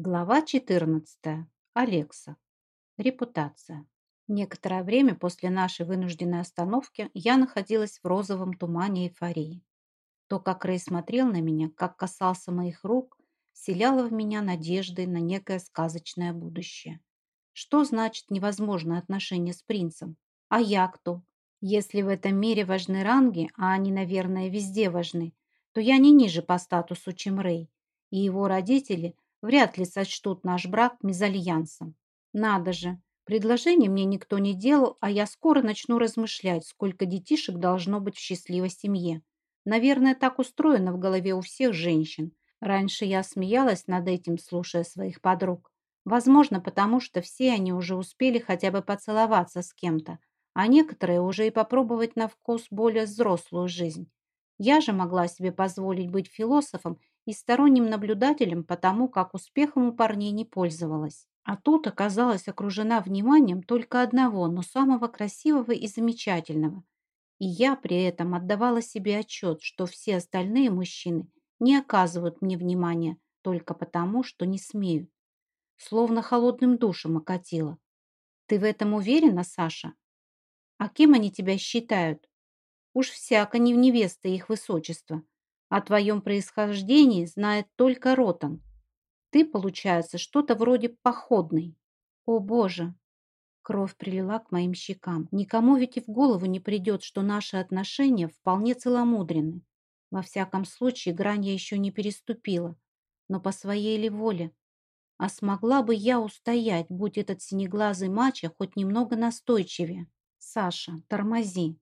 Глава 14. Алекса. Репутация. Некоторое время после нашей вынужденной остановки я находилась в розовом тумане эйфории. То, как Рэй смотрел на меня, как касался моих рук, вселяло в меня надежды на некое сказочное будущее. Что значит невозможное отношение с принцем? А я кто? Если в этом мире важны ранги, а они, наверное, везде важны, то я не ниже по статусу, чем Рэй, и его родители – вряд ли сочтут наш брак мезальянсом. Надо же, предложение мне никто не делал, а я скоро начну размышлять, сколько детишек должно быть в счастливой семье. Наверное, так устроено в голове у всех женщин. Раньше я смеялась над этим, слушая своих подруг. Возможно, потому что все они уже успели хотя бы поцеловаться с кем-то, а некоторые уже и попробовать на вкус более взрослую жизнь. Я же могла себе позволить быть философом и сторонним наблюдателем потому, как успехом у парней не пользовалась. А тут оказалась окружена вниманием только одного, но самого красивого и замечательного. И я при этом отдавала себе отчет, что все остальные мужчины не оказывают мне внимания только потому, что не смеют. Словно холодным душем окатила. Ты в этом уверена, Саша? А кем они тебя считают? Уж всяко не в невеста их высочества. О твоем происхождении знает только Ротан. Ты, получается, что-то вроде походной. О, Боже! Кровь прилила к моим щекам. Никому ведь и в голову не придет, что наши отношения вполне целомудренны. Во всяком случае, грань я еще не переступила. Но по своей ли воле? А смогла бы я устоять, будь этот синеглазый мачо хоть немного настойчивее? Саша, тормози.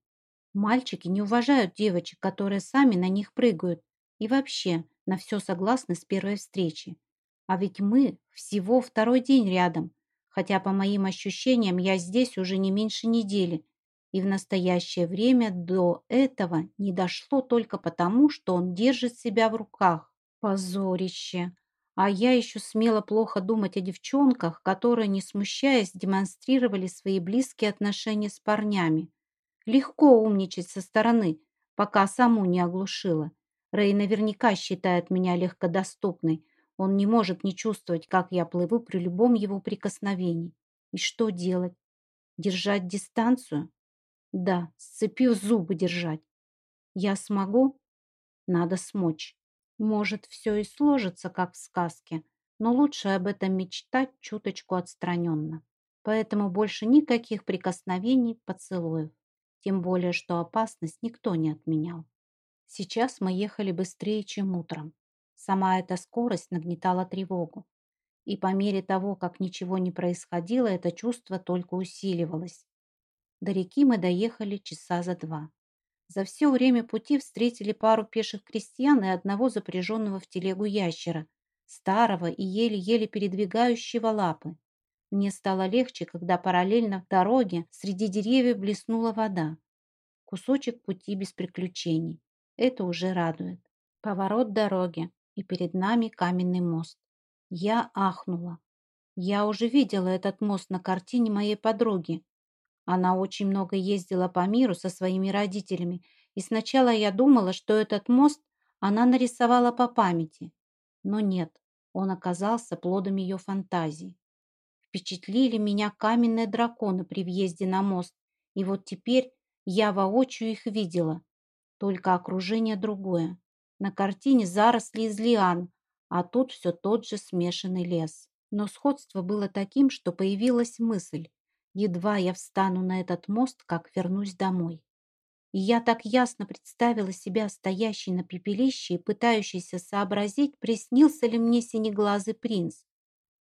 Мальчики не уважают девочек, которые сами на них прыгают. И вообще на все согласны с первой встречи. А ведь мы всего второй день рядом, хотя по моим ощущениям я здесь уже не меньше недели. И в настоящее время до этого не дошло только потому, что он держит себя в руках. Позорище! А я еще смела плохо думать о девчонках, которые, не смущаясь, демонстрировали свои близкие отношения с парнями. Легко умничать со стороны, пока саму не оглушила. Рэй наверняка считает меня легкодоступной. Он не может не чувствовать, как я плыву при любом его прикосновении. И что делать? Держать дистанцию? Да, сцепив зубы держать. Я смогу? Надо смочь. Может, все и сложится, как в сказке, но лучше об этом мечтать чуточку отстраненно. Поэтому больше никаких прикосновений, поцелуев тем более, что опасность никто не отменял. Сейчас мы ехали быстрее, чем утром. Сама эта скорость нагнетала тревогу. И по мере того, как ничего не происходило, это чувство только усиливалось. До реки мы доехали часа за два. За все время пути встретили пару пеших крестьян и одного запряженного в телегу ящера, старого и еле-еле передвигающего лапы. Мне стало легче, когда параллельно в дороге среди деревьев блеснула вода. Кусочек пути без приключений. Это уже радует. Поворот дороги, и перед нами каменный мост. Я ахнула. Я уже видела этот мост на картине моей подруги. Она очень много ездила по миру со своими родителями, и сначала я думала, что этот мост она нарисовала по памяти. Но нет, он оказался плодом ее фантазии. Впечатлили меня каменные драконы при въезде на мост, и вот теперь я воочию их видела. Только окружение другое. На картине заросли из лиан, а тут все тот же смешанный лес. Но сходство было таким, что появилась мысль. Едва я встану на этот мост, как вернусь домой. И я так ясно представила себя стоящей на пепелище и пытающейся сообразить, приснился ли мне синеглазый принц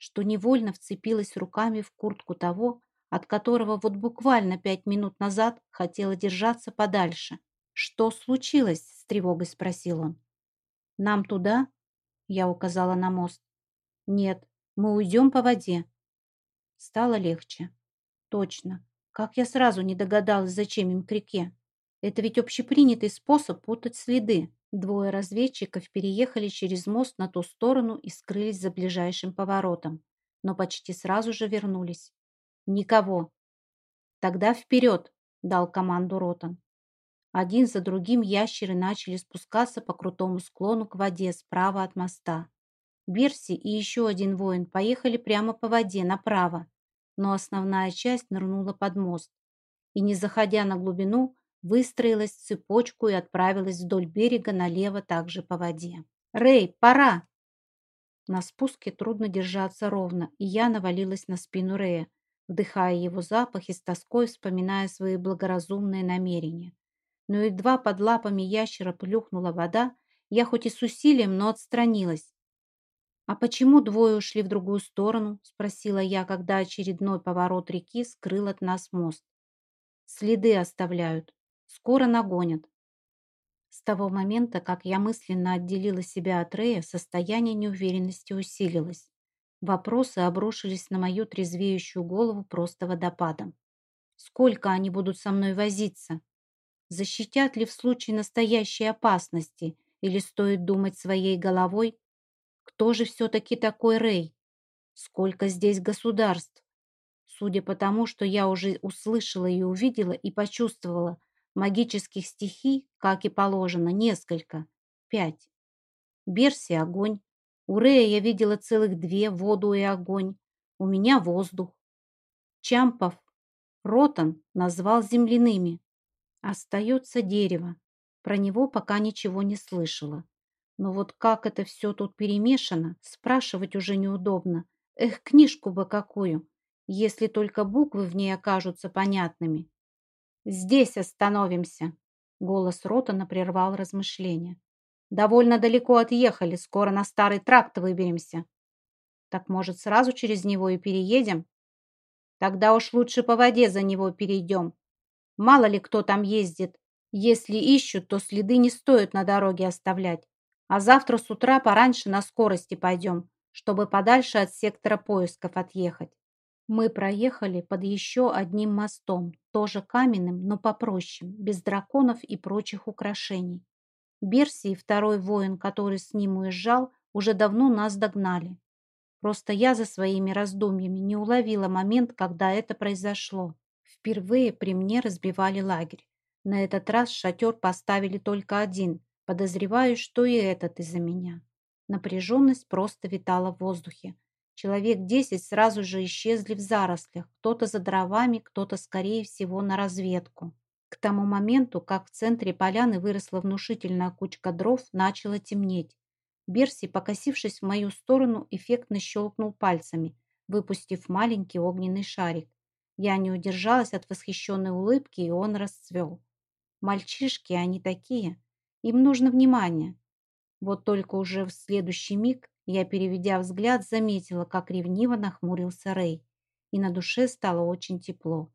что невольно вцепилась руками в куртку того, от которого вот буквально пять минут назад хотела держаться подальше. «Что случилось?» – с тревогой спросил он. «Нам туда?» – я указала на мост. «Нет, мы уйдем по воде». Стало легче. «Точно. Как я сразу не догадалась, зачем им к реке? Это ведь общепринятый способ путать следы. Двое разведчиков переехали через мост на ту сторону и скрылись за ближайшим поворотом, но почти сразу же вернулись. «Никого!» «Тогда вперед!» – дал команду Ротан. Один за другим ящеры начали спускаться по крутому склону к воде справа от моста. Берси и еще один воин поехали прямо по воде, направо, но основная часть нырнула под мост и, не заходя на глубину, выстроилась в цепочку и отправилась вдоль берега налево также по воде. «Рэй, пора!» На спуске трудно держаться ровно, и я навалилась на спину Рэя, вдыхая его запах и с тоской вспоминая свои благоразумные намерения. Но едва под лапами ящера плюхнула вода, я хоть и с усилием, но отстранилась. «А почему двое ушли в другую сторону?» – спросила я, когда очередной поворот реки скрыл от нас мост. «Следы оставляют. Скоро нагонят». С того момента, как я мысленно отделила себя от Рея, состояние неуверенности усилилось. Вопросы обрушились на мою трезвеющую голову просто водопадом. Сколько они будут со мной возиться? Защитят ли в случае настоящей опасности? Или стоит думать своей головой? Кто же все-таки такой Рэй? Сколько здесь государств? Судя по тому, что я уже услышала и увидела и почувствовала, магических стихий, как и положено, несколько. Пять. Берси – огонь, у Рея я видела целых две – воду и огонь. У меня воздух. Чампов Ротан назвал земляными. Остается дерево. Про него пока ничего не слышала. Но вот как это все тут перемешано, спрашивать уже неудобно. Эх, книжку бы какую, если только буквы в ней окажутся понятными. «Здесь остановимся», — голос Ротана прервал размышления. Довольно далеко отъехали, скоро на старый тракт выберемся. Так, может, сразу через него и переедем? Тогда уж лучше по воде за него перейдем. Мало ли кто там ездит. Если ищут, то следы не стоит на дороге оставлять. А завтра с утра пораньше на скорости пойдем, чтобы подальше от сектора поисков отъехать. Мы проехали под еще одним мостом, тоже каменным, но попроще, без драконов и прочих украшений. Берси и второй воин, который с ним уезжал, уже давно нас догнали. Просто я за своими раздумьями не уловила момент, когда это произошло. Впервые при мне разбивали лагерь. На этот раз шатер поставили только один. Подозреваю, что и этот из-за меня. Напряженность просто витала в воздухе. Человек десять сразу же исчезли в зарослях. Кто-то за дровами, кто-то, скорее всего, на разведку. К тому моменту, как в центре поляны выросла внушительная кучка дров, начало темнеть. Берси, покосившись в мою сторону, эффектно щелкнул пальцами, выпустив маленький огненный шарик. Я не удержалась от восхищенной улыбки, и он расцвел. Мальчишки, они такие. Им нужно внимание. Вот только уже в следующий миг я, переведя взгляд, заметила, как ревниво нахмурился Рэй. И на душе стало очень тепло.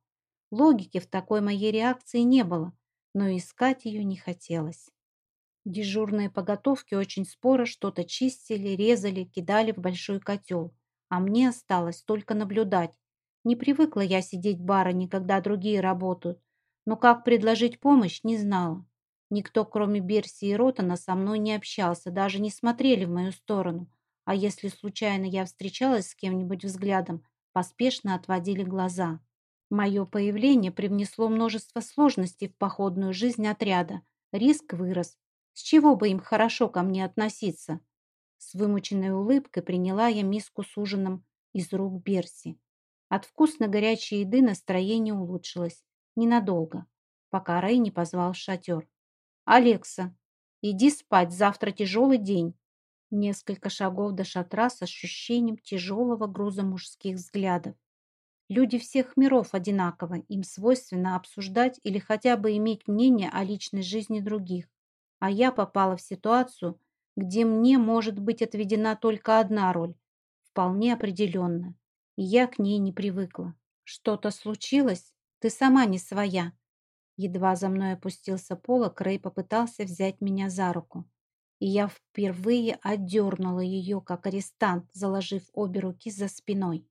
Логики в такой моей реакции не было, но искать ее не хотелось. Дежурные поготовки очень споро что-то чистили, резали, кидали в большой котел, а мне осталось только наблюдать. Не привыкла я сидеть в барыне, когда другие работают, но как предложить помощь, не знала. Никто, кроме Берси и Ротана, со мной не общался, даже не смотрели в мою сторону. А если случайно я встречалась с кем-нибудь взглядом, поспешно отводили глаза. Мое появление привнесло множество сложностей в походную жизнь отряда. Риск вырос. С чего бы им хорошо ко мне относиться? С вымученной улыбкой приняла я миску с ужином из рук Берси. От вкусно горячей еды настроение улучшилось. Ненадолго, пока Рэй не позвал в шатер. «Алекса, иди спать, завтра тяжелый день». Несколько шагов до шатра с ощущением тяжелого груза мужских взглядов. Люди всех миров одинаковы, им свойственно обсуждать или хотя бы иметь мнение о личной жизни других. А я попала в ситуацию, где мне может быть отведена только одна роль, вполне определенно, и я к ней не привыкла. Что-то случилось? Ты сама не своя. Едва за мной опустился полок, Рэй попытался взять меня за руку. И я впервые отдернула ее, как арестант, заложив обе руки за спиной.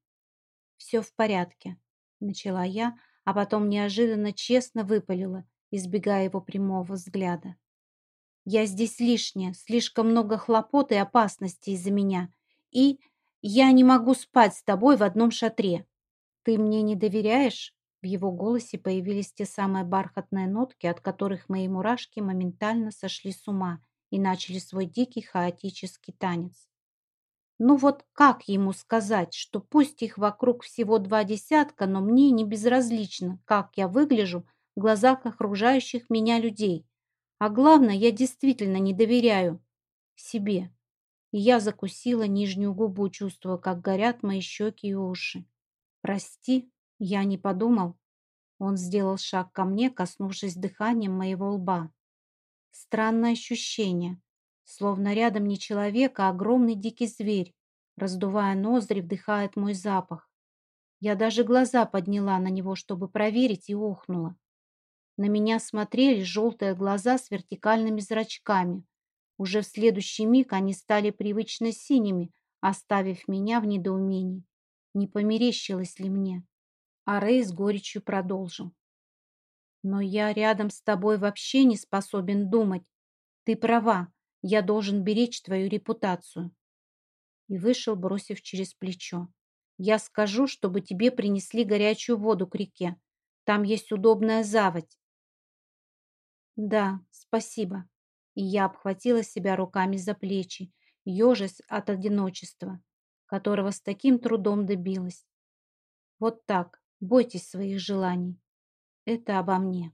«Все в порядке», — начала я, а потом неожиданно честно выпалила, избегая его прямого взгляда. «Я здесь лишняя, слишком много хлопот и опасностей из-за меня, и я не могу спать с тобой в одном шатре. Ты мне не доверяешь?» В его голосе появились те самые бархатные нотки, от которых мои мурашки моментально сошли с ума и начали свой дикий хаотический танец. Ну вот как ему сказать, что пусть их вокруг всего два десятка, но мне не безразлично, как я выгляжу в глазах окружающих меня людей. А главное, я действительно не доверяю себе. И я закусила нижнюю губу, чувствуя, как горят мои щеки и уши. «Прости, я не подумал». Он сделал шаг ко мне, коснувшись дыханием моего лба. Странное ощущение, словно рядом не человек, а огромный дикий зверь, раздувая ноздри, вдыхает мой запах. Я даже глаза подняла на него, чтобы проверить, и охнула. На меня смотрели желтые глаза с вертикальными зрачками. Уже в следующий миг они стали привычно синими, оставив меня в недоумении. Не померещилось ли мне? А Рэй с горечью продолжил. Но я рядом с тобой вообще не способен думать. Ты права, я должен беречь твою репутацию. И вышел, бросив через плечо. Я скажу, чтобы тебе принесли горячую воду к реке. Там есть удобная заводь. Да, спасибо. И я обхватила себя руками за плечи, ежась от одиночества, которого с таким трудом добилась. Вот так, бойтесь своих желаний. Это обо мне.